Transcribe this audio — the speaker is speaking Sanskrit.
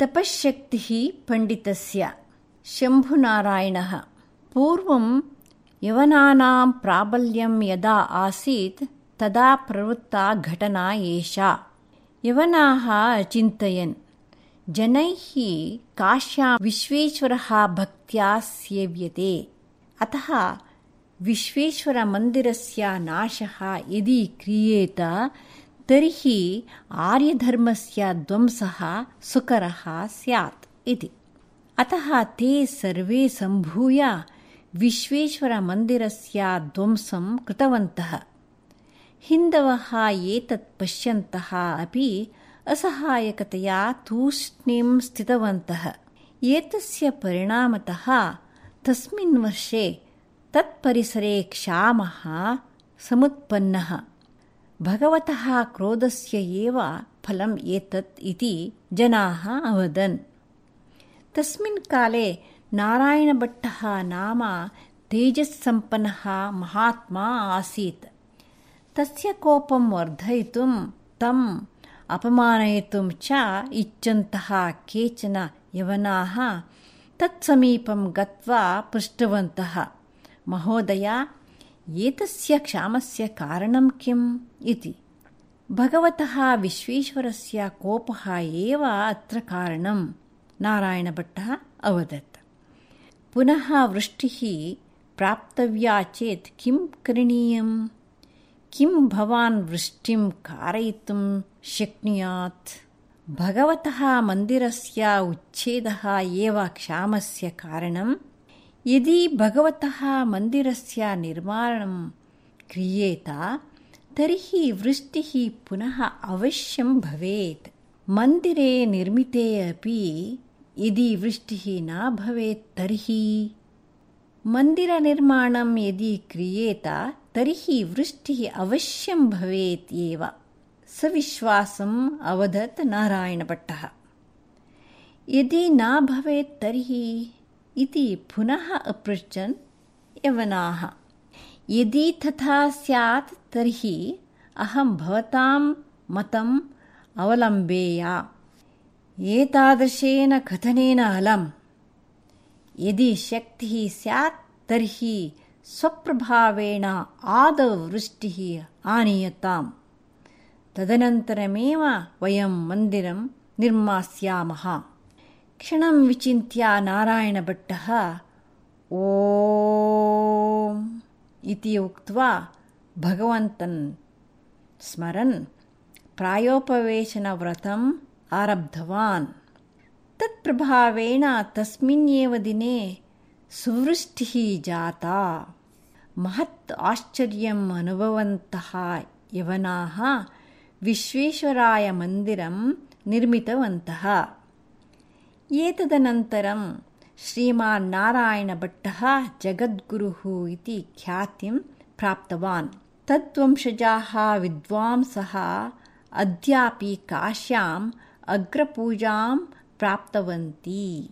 तपश्शक्तिः पण्डितस्य शम्भुनारायणः पूर्वं यवनानां प्राबल्यं यदा आसीत् तदा प्रवृत्ता घटना एषा यवनाः अचिन्तयन् जनैः काश्यां विश्वेश्वरः भक्त्या सेव्यते अतः विश्वेश्वरमन्दिरस्य नाशः यदि क्रियेत तर्हि आर्यधर्मस्य ध्वंसः सुकरः स्यात् इति। अतः ते सर्वे सम्भूय विश्वेश्वरमन्दिरस्य ध्वंसं कृतवन्तः। हिन्दवः एतत् पश्यन्तः अपि असहायकतया तूष्णीं स्थितवन्तः। एतस्य परिणामतः तस्मिन् वर्षे तत्परिसरे क्षामः समुत्पन्नः भगवतः क्रोधस्य एव फलम् एतत् इति जनाः अवदन्। तस्मिन् काले नारायणभट्टः नाम तेजस्सम्पन्नः महात्मा आसीत्। तस्य कोपं वर्धयितुं तम् अपमानयितुं च इच्छन्तः केचन यवनाः तत्समीपं गत्वा पृष्टवन्तः। महोदय एतस्य क्षामस्य कारणं किम् इति। भगवतः विश्वेश्वरस्य कोपः एव अत्र कारणम् नारायणभट्टः अवदत्। पुनः वृष्टिः प्राप्तव्या चेत् किं करणीयम्? किं भवान् वृष्टिं कारयितुं शक्नुयात्? भगवतः मन्दिरस्य उच्छेदः एव क्षामस्य कारणं यदि भगवतः मन्दिरस्य निर्माणं क्रियेत तर्हि वृष्टिः पुनः अवश्यं भवेत्। मन्दिरे निर्मिते अपि यदि वृष्टिः न भवेत् तर्हि मन्दिरनिर्माणं यदि क्रियेत तर्हि वृष्टिः अवश्यं भवेत् एव। सविश्वासम् अवदत् नारायणभट्टः। यदि न भवेत् तर्हि इति पुनः अपृच्छन् यवनाः। यदि तथा स्यात् तर्हि अहं भवतां मतम् अवलम्बेया। एतादृशेन कथनेन अलम् यदि शक्तिः स्यात् तर्हि स्वप्रभावेण आदौ वृष्टिः आनीयताम्। तदनन्तरमेव वयं मन्दिरं निर्मास्यामः ಕ್ಷಣಂ ವಿಚಿತ್ಯ ನಾರಾಯಣ ನಾರಾಯಣಭಟ್ಟಃ ಓಂ ಇತಿ ಉಕ್ತ್ವಾ ಭಗವಂತನ್ ಸ್ಮರನ್ ಪ್ರಾಯೋಪವೇಶನ ಪ್ರಾಯೋಪವೇಶನವ್ರತम् ಆರಬ್ಧವಾನ್. ತತ್ಪ್ರಭಾವೇಣ ತಸ್ಮಿನ್ನೇವ ದಿನೆ ಸುವೃಷ್ಟಿ ಜಾತ. ಮಹತ್ ಆಶ್ಚರ್ಯಂ ಅನುಭವಂತಹ ಯವನಾ ವಿಶ್ವೇಶ್ವರಾಯ ಮಂದಿರಂ ನಿರ್ಮಿತವಂತಹ एतदनन्तरं श्रीमान्नारायणभट्टः जगद्गुरुः इति ख्यातिं प्राप्तवान्। तद्वंशजाः विद्वांसः अद्यापि काश्याम् अग्रपूजां प्राप्तवन्ती